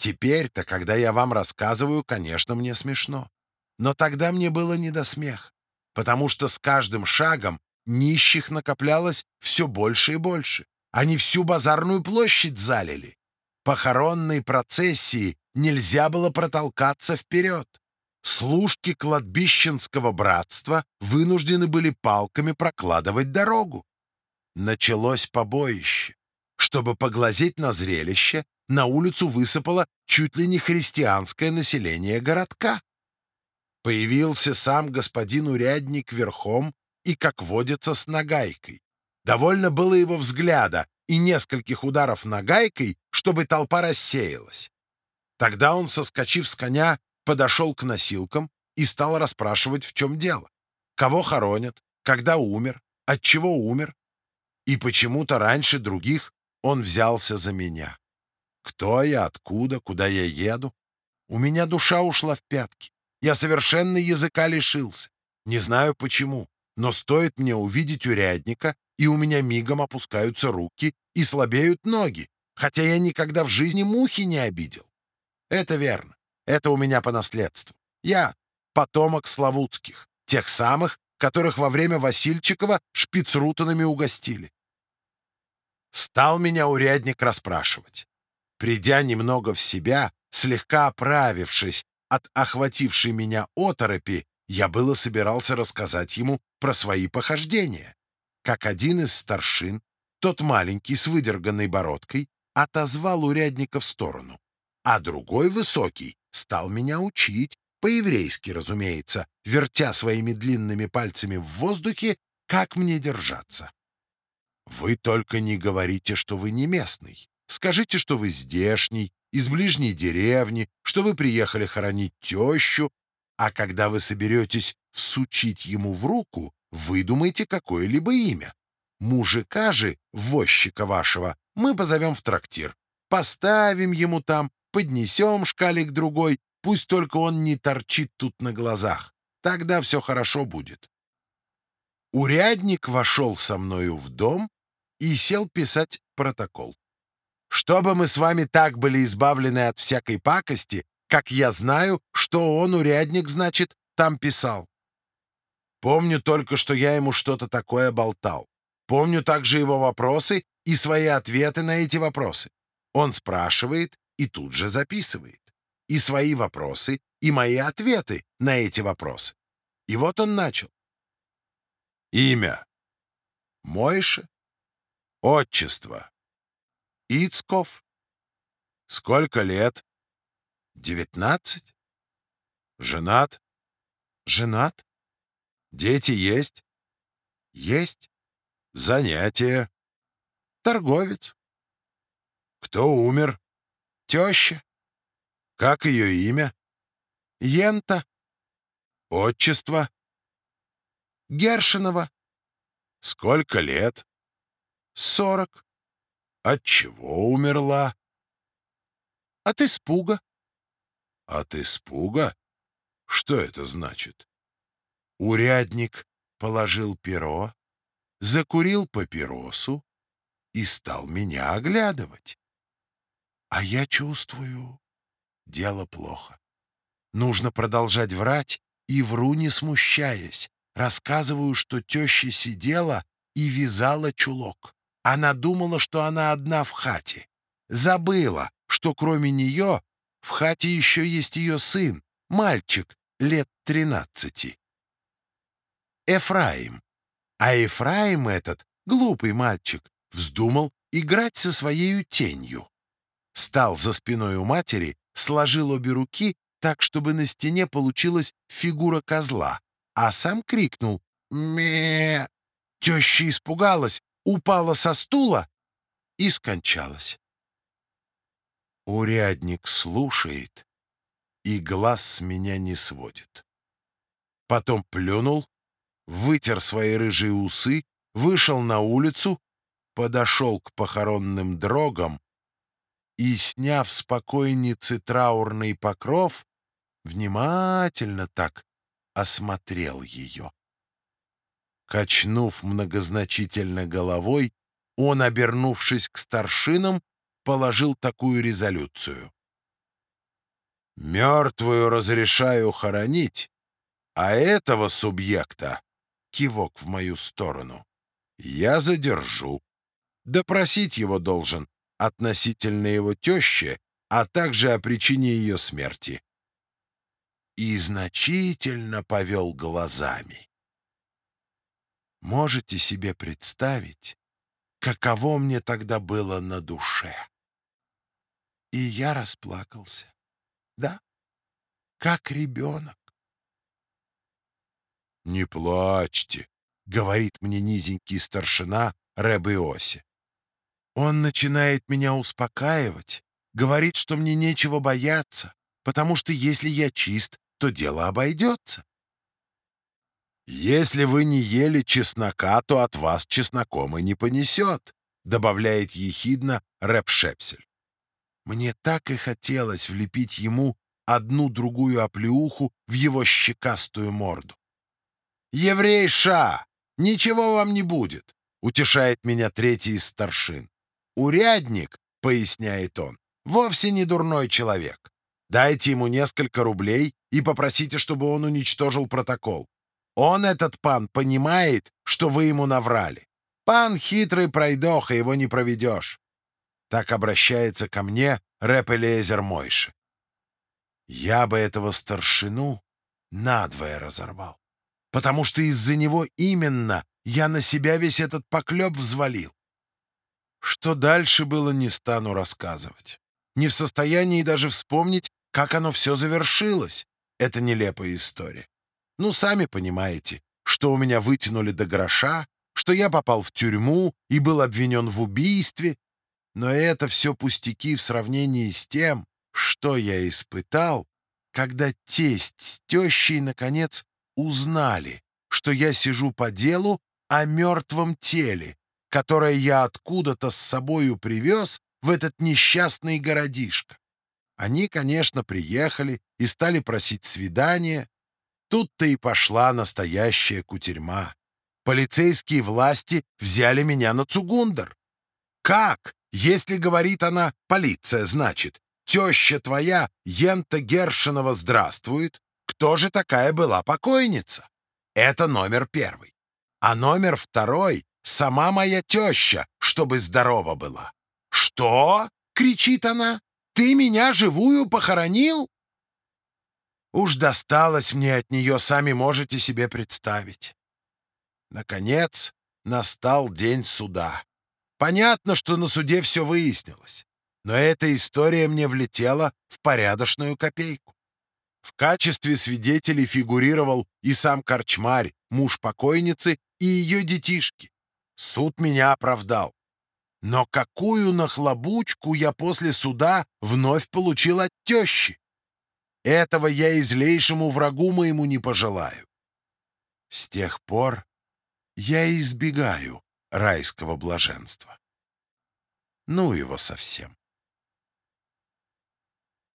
Теперь-то, когда я вам рассказываю, конечно, мне смешно. Но тогда мне было не до смеха, потому что с каждым шагом нищих накоплялось все больше и больше. Они всю базарную площадь залили. Похоронной процессии нельзя было протолкаться вперед. Служки кладбищенского братства вынуждены были палками прокладывать дорогу. Началось побоище. Чтобы поглазеть на зрелище, на улицу высыпало чуть ли не христианское население городка. Появился сам господин урядник верхом и, как водится, с нагайкой. Довольно было его взгляда и нескольких ударов нагайкой, чтобы толпа рассеялась. Тогда он, соскочив с коня, подошел к носилкам и стал расспрашивать, в чем дело. Кого хоронят, когда умер, от чего умер. И почему-то раньше других он взялся за меня. Кто я, откуда, куда я еду? У меня душа ушла в пятки. Я совершенно языка лишился. Не знаю почему, но стоит мне увидеть урядника, и у меня мигом опускаются руки и слабеют ноги, хотя я никогда в жизни мухи не обидел. Это верно. Это у меня по наследству. Я потомок Славутских, тех самых, которых во время Васильчикова шпицрутанами угостили. Стал меня урядник расспрашивать. Придя немного в себя, слегка оправившись от охватившей меня оторопи, я было собирался рассказать ему про свои похождения. Как один из старшин, тот маленький с выдерганной бородкой, отозвал урядника в сторону, а другой высокий стал меня учить, по-еврейски, разумеется, вертя своими длинными пальцами в воздухе, как мне держаться. Вы только не говорите, что вы не местный. Скажите, что вы здешний, из ближней деревни, что вы приехали хоронить тещу, а когда вы соберетесь всучить ему в руку, выдумайте какое-либо имя. Мужика же, возчика вашего, мы позовем в трактир. Поставим ему там, поднесем шкалик другой, пусть только он не торчит тут на глазах. Тогда все хорошо будет. Урядник вошел со мною в дом и сел писать протокол. Чтобы мы с вами так были избавлены от всякой пакости, как я знаю, что он, урядник, значит, там писал. Помню только, что я ему что-то такое болтал. Помню также его вопросы и свои ответы на эти вопросы. Он спрашивает и тут же записывает. И свои вопросы, и мои ответы на эти вопросы. И вот он начал. Имя. Мойша. Отчество. Ицков. Сколько лет? Девятнадцать. Женат? Женат. Дети есть? Есть. Занятия? Торговец. Кто умер? Теща. Как ее имя? Йента. Отчество? Гершинова. Сколько лет? Сорок. От чего умерла? От испуга. От испуга? Что это значит? Урядник положил перо, закурил папиросу и стал меня оглядывать. А я чувствую, дело плохо. Нужно продолжать врать и вру, не смущаясь. Рассказываю, что теща сидела и вязала чулок. Она думала, что она одна в хате. Забыла, что кроме нее в хате еще есть ее сын, мальчик лет тринадцати. Эфраим. А Эфраим этот, глупый мальчик, вздумал играть со своей тенью. Стал за спиной у матери, сложил обе руки так, чтобы на стене получилась фигура козла, а сам крикнул «Ме!». Теща испугалась, упала со стула и скончалась. Урядник слушает и глаз с меня не сводит. Потом плюнул, вытер свои рыжие усы, вышел на улицу, подошел к похоронным дрогам и, сняв с покойницы траурный покров, внимательно так осмотрел ее. Качнув многозначительно головой, он, обернувшись к старшинам, положил такую резолюцию. Мертвую разрешаю хоронить, а этого субъекта, кивок в мою сторону, я задержу. Допросить его должен относительно его тещи, а также о причине ее смерти. И значительно повел глазами. Можете себе представить, каково мне тогда было на душе? И я расплакался. Да, как ребенок. «Не плачьте», — говорит мне низенький старшина Рэб Иоси. Он начинает меня успокаивать, говорит, что мне нечего бояться, потому что если я чист, то дело обойдется. «Если вы не ели чеснока, то от вас чесноком и не понесет», добавляет ехидно Рэп Шепсель. Мне так и хотелось влепить ему одну-другую оплеуху в его щекастую морду. «Еврей Ша! Ничего вам не будет!» — утешает меня третий из старшин. «Урядник», — поясняет он, — «вовсе не дурной человек. Дайте ему несколько рублей и попросите, чтобы он уничтожил протокол. Он, этот пан, понимает, что вы ему наврали. Пан хитрый пройдоха, его не проведешь». Так обращается ко мне рэп Элиезер Мойши. Я бы этого старшину надвое разорвал потому что из-за него именно я на себя весь этот поклеп взвалил. Что дальше было, не стану рассказывать. Не в состоянии даже вспомнить, как оно все завершилось. Это нелепая история. Ну, сами понимаете, что у меня вытянули до гроша, что я попал в тюрьму и был обвинен в убийстве. Но это все пустяки в сравнении с тем, что я испытал, когда тесть с тещей, наконец, узнали, что я сижу по делу о мертвом теле, которое я откуда-то с собою привез в этот несчастный городишко. Они, конечно, приехали и стали просить свидания. Тут-то и пошла настоящая кутерьма. Полицейские власти взяли меня на Цугундер. Как? Если, говорит она, полиция, значит, теща твоя, Ента Гершинова, здравствует, кто же такая была покойница? Это номер первый. А номер второй — сама моя теща, чтобы здорова была. «Что?» — кричит она. «Ты меня живую похоронил?» Уж досталось мне от нее, сами можете себе представить. Наконец, настал день суда. Понятно, что на суде все выяснилось, но эта история мне влетела в порядочную копейку. В качестве свидетелей фигурировал и сам Корчмарь, муж покойницы, и ее детишки. Суд меня оправдал. Но какую нахлобучку я после суда вновь получил от тещи? Этого я и злейшему врагу моему не пожелаю. С тех пор я избегаю райского блаженства. Ну его совсем.